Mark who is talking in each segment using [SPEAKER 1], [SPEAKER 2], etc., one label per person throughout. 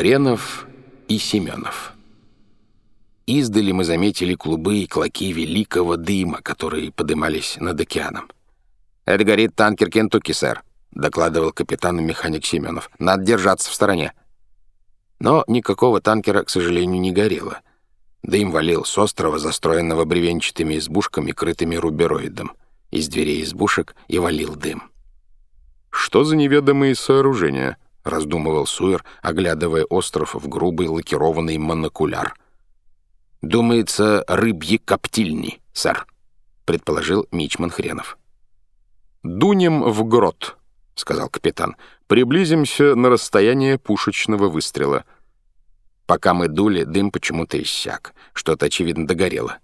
[SPEAKER 1] Хренов и Семенов. Издали мы заметили клубы и клоки великого дыма, которые подымались над океаном. «Это горит танкер Кентукки, сэр», — докладывал капитан и механик Семенов. «Надо держаться в стороне». Но никакого танкера, к сожалению, не горело. Дым валил с острова, застроенного бревенчатыми избушками, крытыми рубероидом. Из дверей избушек и валил дым.
[SPEAKER 2] «Что за неведомые сооружения?» — раздумывал Суэр, оглядывая остров в грубый лакированный монокуляр.
[SPEAKER 1] «Думается, рыбьи коптильни, сэр», — предположил Мичман Хренов.
[SPEAKER 2] «Дунем в грот», — сказал капитан. «Приблизимся на расстояние пушечного выстрела».
[SPEAKER 1] Пока мы дули, дым почему-то иссяк. Что-то, очевидно, догорело.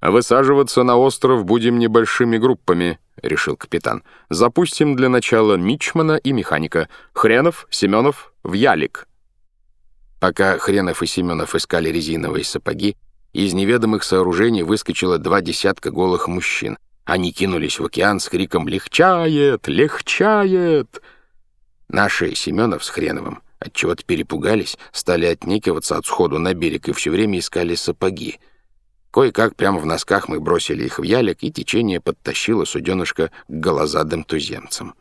[SPEAKER 2] «Высаживаться на остров будем небольшими группами», — решил капитан. «Запустим для начала Мичмана и механика. Хренов, Семенов, в ялик».
[SPEAKER 1] Пока Хренов и Семенов искали резиновые сапоги, из неведомых сооружений выскочило два десятка голых мужчин. Они кинулись в океан с криком «Легчает! Легчает!». Наши Семенов с Хреновым отчего-то перепугались, стали отнекиваться от сходу на берег и все время искали сапоги — Кое-как прямо в носках мы бросили их в ялик, и течение подтащило суденышко к голозадым туземцам.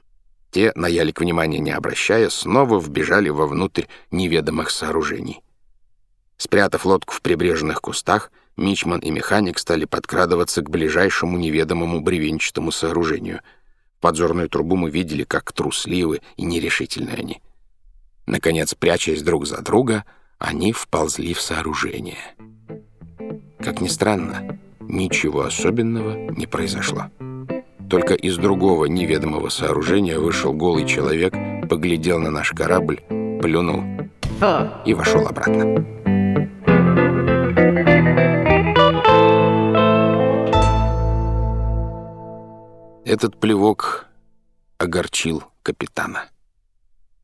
[SPEAKER 1] Те, на ялик внимания не обращая, снова вбежали вовнутрь неведомых сооружений. Спрятав лодку в прибрежных кустах, Мичман и механик стали подкрадываться к ближайшему неведомому бревенчатому сооружению. Подзорную трубу мы видели, как трусливы и нерешительны они. Наконец, прячась друг за друга, они вползли в сооружение. Как ни странно, ничего особенного не произошло. Только из другого неведомого сооружения вышел голый человек, поглядел на наш корабль, плюнул и вошел обратно. Этот плевок огорчил капитана.